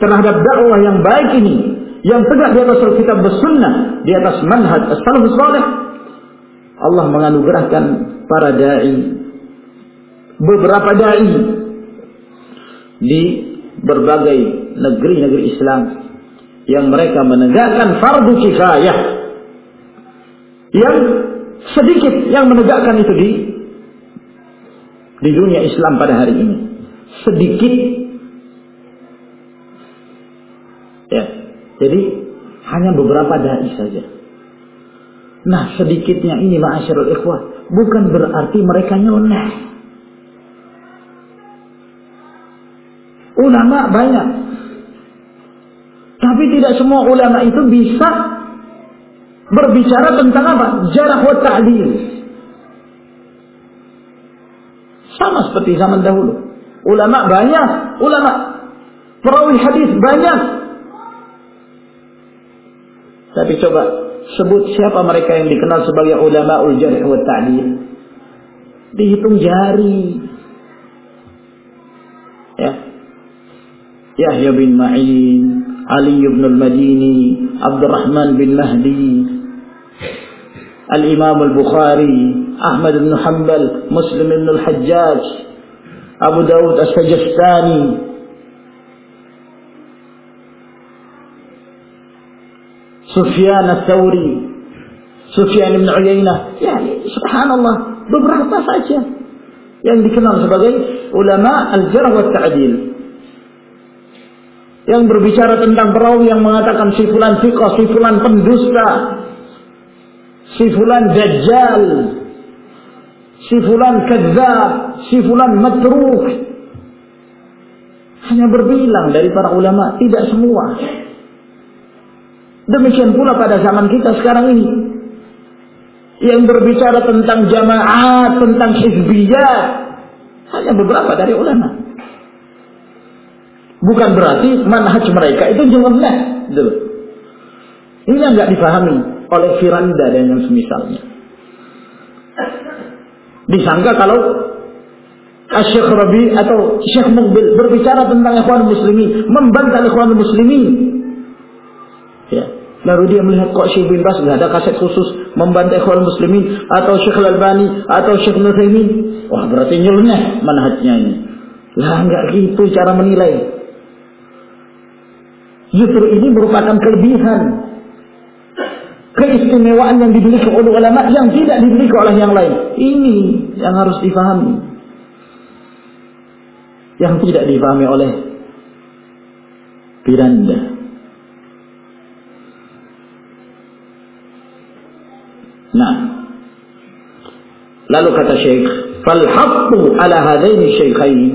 S1: terhadap dakwah yang baik ini yang tegak di atas kitab bersunnah di atas manhaj as-salafus salih Allah menganugerahkan para dai beberapa dai di berbagai negeri-negeri Islam yang mereka menegakkan fardu kifayah. Yang sedikit yang menegakkan itu di di dunia Islam pada hari ini. Sedikit. Ya jadi hanya beberapa dai saja. Nah sedikitnya ini ma'asyarul ikhwah bukan berarti mereka nyeleneh ulama banyak tapi tidak semua ulama itu bisa berbicara tentang apa? Jarah wa ta'dil. Sama seperti zaman dahulu. Ulama banyak, ulama perawi hadis banyak. Tapi coba sebut siapa mereka yang dikenal sebagai ulama ul jarh wa ta'dil. Dihitung jari. Ya. يحيى بن معين علي بن المديني عبد الرحمن بن مهدي الإمام البخاري أحمد بن حنبل مسلم بن الحجاج أبو داود السجستاني سفيان الثوري سفيان بن عيينة. يعني سبحان الله ببرحة فاشية يعني ذكرنا سبقين علماء الجرح والتعديل. Yang berbicara tentang perawi yang mengatakan si fulan fiqh, si pendusta, si fulan dajjal, si fulan kadzab, si. Hanya berbilang dari para ulama, tidak semua. Demikian pula pada zaman kita sekarang ini. Yang berbicara tentang jamaah, tentang hizbiyah. Hanya beberapa dari ulama. Bukan berarti manhaj mereka itu jelas. Gitu. Ini yang nggak difahami oleh Firanda dan yang semisalnya. Disangka kalau Syekh Rabi atau Syekh Mukbil berbicara tentang ikhwan muslimin, membantah ikhwan muslimin. Ya. Lalu dia melihat kok Syekh bin Bas nggak ada kaset khusus membantah ikhwan muslimin atau Syekh Al-Albani atau Syekh Nuthaimin. Wah, berarti nyeleneh manhajnya ini. Lah nggak gitu cara menilai. Justru ini merupakan kelebihan keistimewaan yang dimiliki oleh ulama yang tidak dimiliki oleh yang lain. Ini yang harus difahami. Yang tidak difahami oleh Piranda. Nah. Lalu kata Syekh, "Falhakku ala hadaini syaikhain."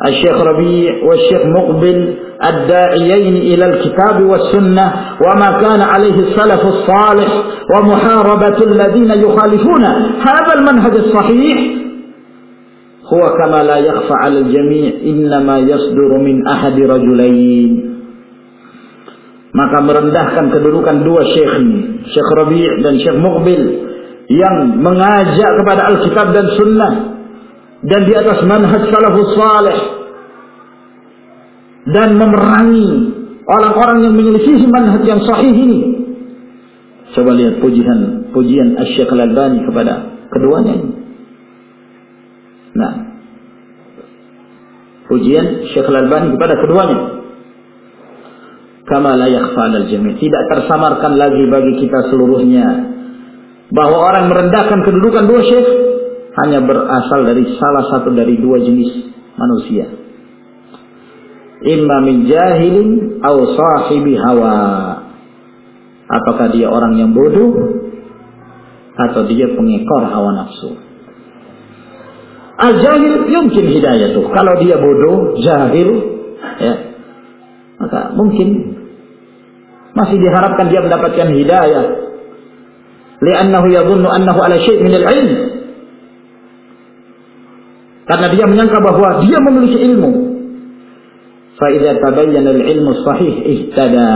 S1: Al-Syekh Rabi' wa Syekh Muqbil الداعيين إلى الكتاب والسنة وما كان عليه السلف الصالح ومحاربة الذين يخالفون هذا المنهج الصحيح huwa kama la yakhfa 'alal jami' innama yasduru min ahadi rajulain maka merendahkan kedudukan dua syekh ini Syekh Rabi' dan Syekh Muqbil yang mengajak kepada Alkitab dan Sunnah dan di atas manhaj salafus salih dan memerangi orang-orang yang menyelisih manhaj yang sahih ini coba lihat pujian pujian Syekh Al-Albani kepada keduanya ini Nah, ujian Syekh Al-Albani kepada keduanya. Kama la yakhfa jami' Tidak tersamarkan lagi bagi kita seluruhnya bahwa orang merendahkan kedudukan dua syekh hanya berasal dari salah satu dari dua jenis manusia. Imma min jahilin aw sahibi hawa. Apakah dia orang yang bodoh atau dia pengekor hawa nafsu? Al-jahil mungkin hidayah tuh. Kalau dia bodoh, jahil, ya, maka mungkin masih diharapkan dia mendapatkan hidayah. Li'annahu yadhunnu annahu ala syai' min al-ilm. Karena dia menyangka bahwa dia memiliki ilmu. Fa idza tabayyana al-ilmu sahih ihtada.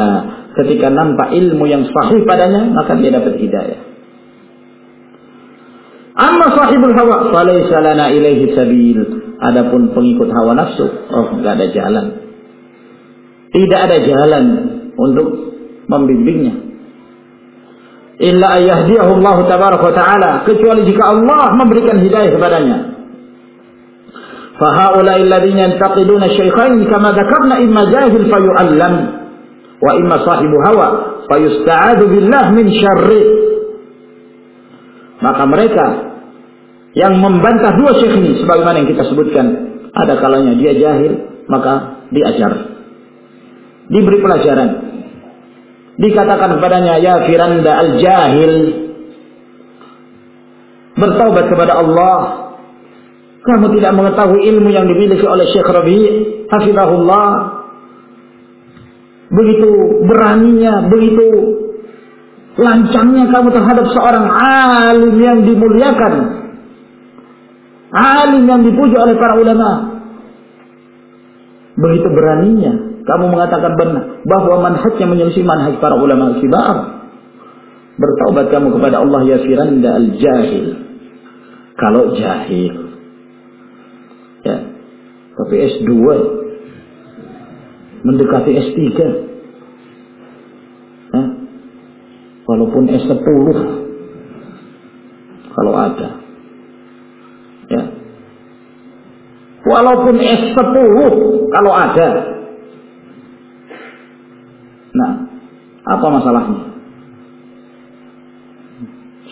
S1: Ketika nampak ilmu yang sahih padanya, maka dia dapat hidayah. Amma sahibul hawa falaysa lana ilaihi sabil. Adapun pengikut hawa nafsu, oh enggak ada jalan. Tidak ada jalan untuk membimbingnya. Illa ayyahdiyahu Allah tabaraka taala kecuali jika Allah memberikan hidayah kepadanya. فهؤلاء الذين ينتقدون الشيخين كما ذكرنا إما جاهل فيعلم وإما صاحب هوى فيستعاذ بالله من شره maka mereka yang membantah dua syekh ini sebagaimana yang kita sebutkan, ada kalanya dia jahil, maka diajar. Diberi pelajaran. Dikatakan kepadanya, ya Firanda al-jahil. Bertaubat kepada Allah. kamu tidak mengetahui ilmu yang dimiliki oleh Syekh Rabi' Hafizahullah. Begitu beraninya, begitu lancangnya kamu terhadap seorang alim yang dimuliakan. Alim yang dipuji oleh para ulama. Begitu beraninya kamu mengatakan benar bahwa manhajnya menyelisih manhaj para ulama kibar. Bertaubat kamu kepada Allah ya firanda al-jahil. Kalau jahil. Tapi S2 mendekati S3 walaupun S10 kalau ada. Ya. Walaupun S10 kalau ada. Nah apa masalahnya?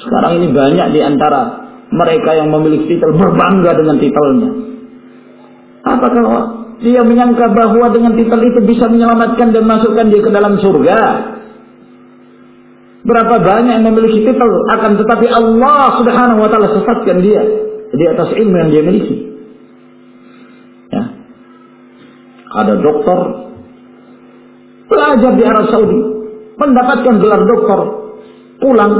S1: Sekarang ini banyak di antara mereka yang memiliki titel berbangga dengan titelnya apakah dia menyangka bahwa dengan titel itu bisa menyelamatkan dan masukkan dia ke dalam surga Berapa banyak yang memiliki titel akan tetapi Allah Subhanahu wa taala sesatkan dia di atas ilmu yang dia miliki. Ya. Ada dokter belajar di Arab Saudi, mendapatkan gelar dokter, pulang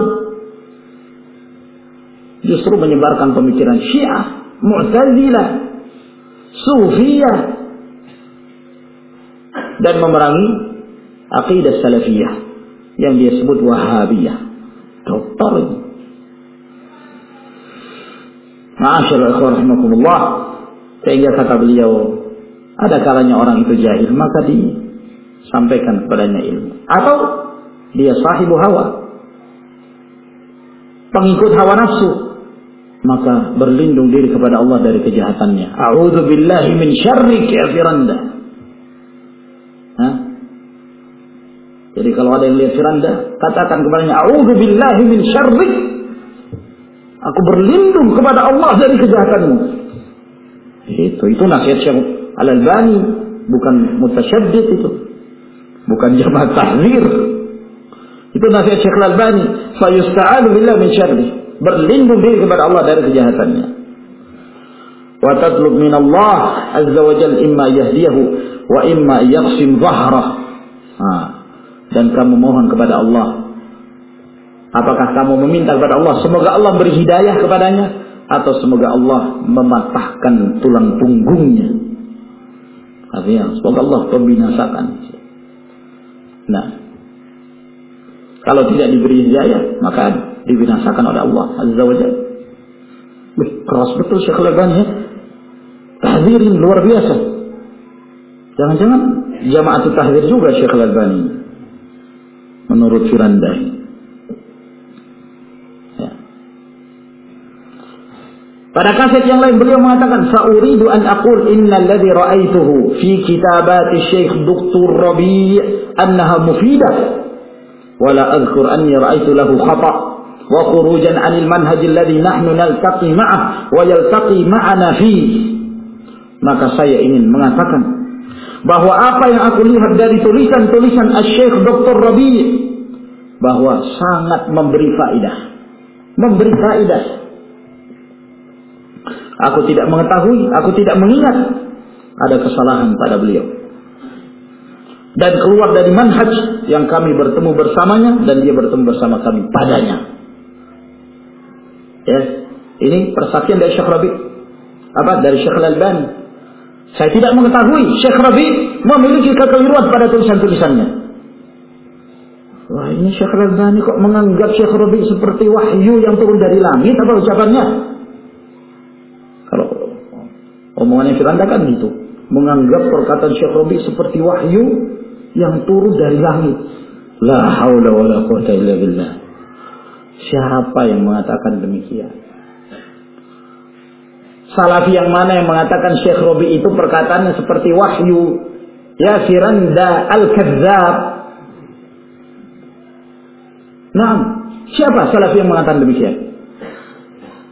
S1: justru menyebarkan pemikiran Syiah, Mu'tazilah, Sufiyah dan memerangi akidah Salafiyah yang dia sebut Wahabiyah. Dokter ini. Ma'asyarul ikhwan rahimakumullah. Sehingga kata beliau, ada kalanya orang itu jahil, maka disampaikan kepadanya ilmu. Atau dia sahibu hawa. Pengikut hawa nafsu. Maka berlindung diri kepada Allah dari kejahatannya. A'udhu billahi min syarri kafiranda. Jadi kalau ada yang lihat firanda, katakan kepadanya, A'udhu billahi min syarri. Aku berlindung kepada Allah dari kejahatanmu. Itu, itu nasihat Syekh Al-Albani. Bukan mutasyaddid itu. Bukan jamaah tahzir. Itu nasihat Syekh Al-Albani. Fayusta'alu billah min syarri. Berlindung diri kepada Allah dari kejahatannya. Wa tatlub min Allah azza wa jal imma yahdiyahu wa imma yaqsim zahrah. Dan kamu mohon kepada Allah. Apakah kamu meminta kepada Allah semoga Allah beri hidayah kepadanya atau semoga Allah mematahkan tulang punggungnya. Artinya semoga Allah membinasakan. Nah, kalau tidak diberi hidayah, maka dibinasakan oleh Allah Azza wa Jalla. Keras betul Syekh Albani ya. Tahdirin luar biasa. Jangan-jangan jamaah tahdir juga Syekh Albani. Menurut Firandai. Ya. Pada kaset yang lain beliau mengatakan Sa'uridu an aqul inna alladhi ra'aituhu Fi kitabati Syekh Dr. Rabi' Annaha mufidah Wala adhkur anni ra'aitu lahu khata' wa khurujan 'anil manhaj alladhi nahnu naltaqi ma'ah wa yaltaqi ma'ana fi maka saya ingin mengatakan bahwa apa yang aku lihat dari tulisan-tulisan Syekh Dr. Rabi bahwa sangat memberi faedah memberi faedah aku tidak mengetahui aku tidak mengingat ada kesalahan pada beliau dan keluar dari manhaj yang kami bertemu bersamanya dan dia bertemu bersama kami padanya. Ya, ini persaksian dari Syekh Rabi. Apa? Dari Syekh Al-Albani. Saya tidak mengetahui Syekh Rabi memiliki kekeliruan pada tulisan-tulisannya. Wah ini Syekh Al-Albani kok menganggap Syekh Rabi seperti wahyu yang turun dari langit apa ucapannya? Kalau omongannya Firanda kan gitu. Menganggap perkataan Syekh Rabi seperti wahyu yang turun dari langit. La haula wa la quwata illa billah. Siapa yang mengatakan demikian? Salafi yang mana yang mengatakan Syekh Robi itu perkataannya seperti wahyu? Ya Firanda Al-Kadzab. Nah, siapa salafi yang mengatakan demikian?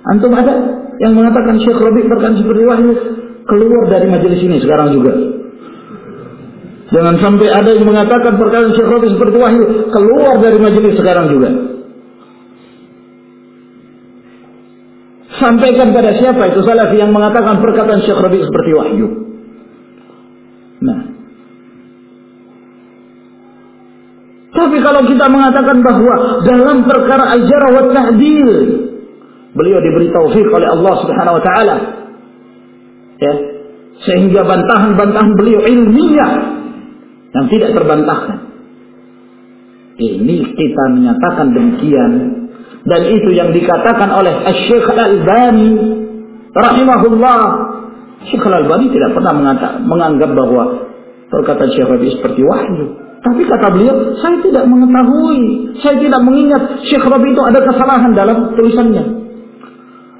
S1: Antum ada yang mengatakan Syekh Robi perkataan seperti wahyu? Keluar dari majelis ini sekarang juga. Jangan sampai ada yang mengatakan perkataan Syekh Rabi seperti wahyu keluar dari majelis sekarang juga. Sampaikan pada siapa itu salafi yang mengatakan perkataan Syekh Rabi seperti wahyu. Nah. Tapi kalau kita mengatakan bahwa dalam perkara ajarah wa tahdil beliau diberi taufik oleh Allah Subhanahu wa taala. Ya. Sehingga bantahan-bantahan beliau ilmiah yang tidak terbantahkan. Ini kita menyatakan demikian dan itu yang dikatakan oleh Syekh Al-Albani rahimahullah. Syekh Al-Albani tidak pernah menganggap bahwa perkataan Syekh Rabi seperti wahyu. Tapi kata beliau, saya tidak mengetahui, saya tidak mengingat Syekh Rabi itu ada kesalahan dalam tulisannya.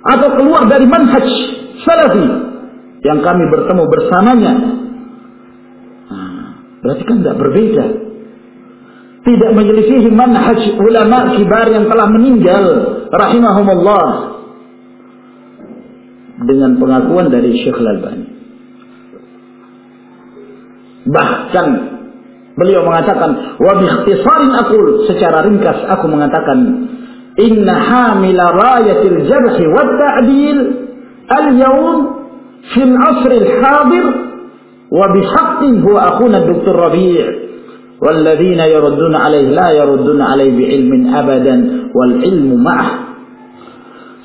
S1: Atau keluar dari manhaj salafi yang kami bertemu bersamanya Berarti kan tidak berbeda. Tidak menyelisihi manhaj ulama kibar yang telah meninggal. Rahimahumullah. Dengan pengakuan dari Syekh Al-Albani. Bahkan beliau mengatakan wa biikhtisarin aqul secara ringkas aku mengatakan inna hamila rayatil jarh wa ta'dil al-yawm fil asr al-hadir wa bihaqqin huwa akhuna Dr. Rabi' والذين يردون عليه لا يردون عليه بعلم أبدا والعلم معه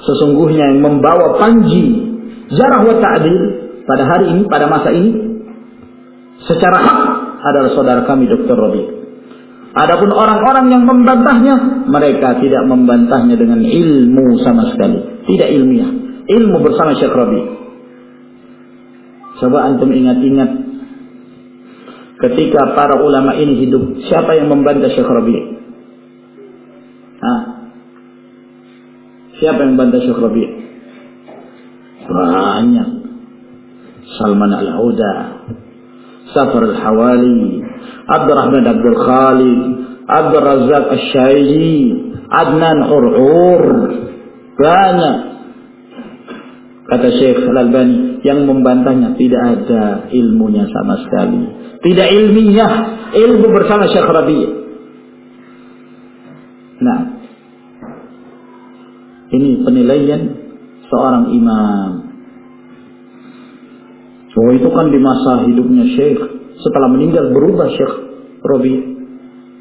S1: sesungguhnya yang membawa panji jarah wa ta'dil pada hari ini pada masa ini secara hak adalah saudara kami Dr. Rabi. Adapun orang-orang yang membantahnya, mereka tidak membantahnya dengan ilmu sama sekali, tidak ilmiah. Ilmu bersama Syekh Rabi. Coba antum ingat-ingat ketika para ulama ini hidup, siapa yang membantah Syekh Rabi? Hah? Siapa yang membantah Syekh Rabi? Banyak. Salman Al-Huda, Safar Al-Hawali, Abdurrahman Abdul Khalid, Abdul Razak Al-Syaiji, Adnan Ur'ur. Banyak. Kata Syekh Al-Albani, yang membantahnya tidak ada ilmunya sama sekali. Tidak ilmiah, ilmu bersama Syekh Rabi. Nah, ini penilaian seorang imam. Oh itu kan di masa hidupnya Syekh. Setelah meninggal berubah Syekh Robi.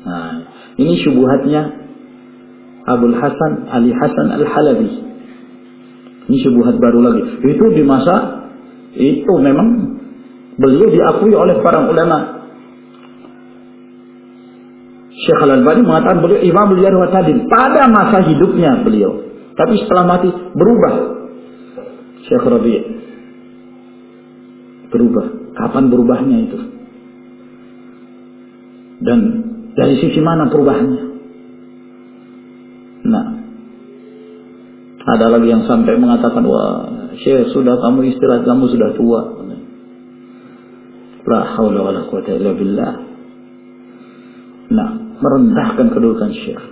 S1: Nah, ini syubuhatnya Abdul Hasan Ali Hasan Al Halabi. Ini syubuhat baru lagi. Itu di masa itu memang beliau diakui oleh para ulama. Syekh Al-Albani mengatakan beliau imam beliau wa pada masa hidupnya beliau. Tapi setelah mati berubah. Syekh Rabi' berubah. Kapan berubahnya itu? Dan dari sisi mana perubahannya? Nah, ada lagi yang sampai mengatakan, wah, Syekh sudah kamu istirahat, kamu sudah tua. La haula wa la quwata illa billah. Nah, merendahkan kedudukan Syekh.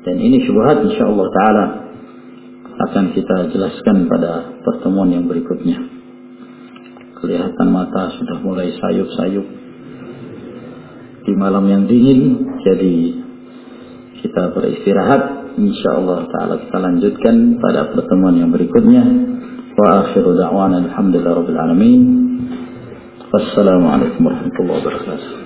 S1: Dan ini syubhat insyaallah taala akan kita jelaskan pada pertemuan yang berikutnya. Kelihatan mata sudah mulai sayup-sayup di malam yang dingin, jadi kita beristirahat. Insyaallah taala kita lanjutkan pada pertemuan yang berikutnya. Wa akhiru da'wana alhamdulillah rabbil alamin. Wassalamualaikum warahmatullahi wabarakatuh.